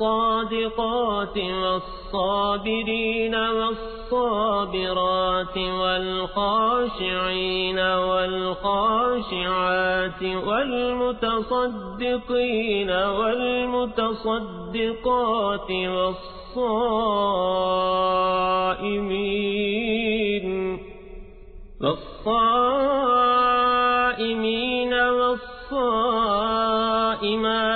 والصادقات والصابرين والصابرات والخاشعين والخاشعات والمتصدقين والمتصدقات والصائمين والصائمين